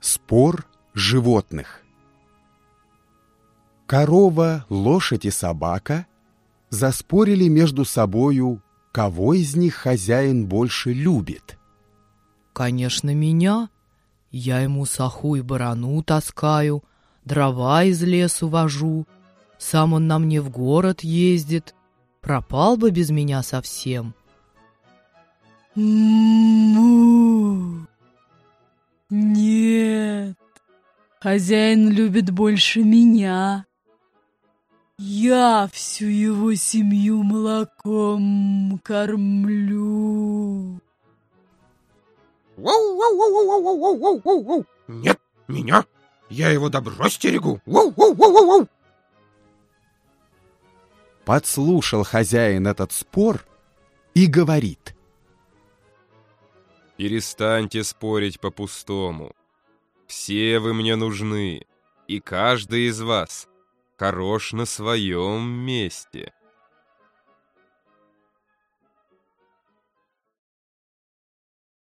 Спор животных Корова, лошадь и собака заспорили между собою, кого из них хозяин больше любит. Конечно, меня. Я ему саху и барану таскаю, дрова из лесу вожу. Сам он на мне в город ездит. Пропал бы без меня совсем. Ну, хозяин любит больше меня. Я всю его семью молоком кормлю. Нет, меня! Я его добро стерегу! Воу-воу-воу-воу-воу! Подслушал хозяин этот спор и говорит. Перестаньте спорить по-пустому. Все вы мне нужны, и каждый из вас хорош на своем месте.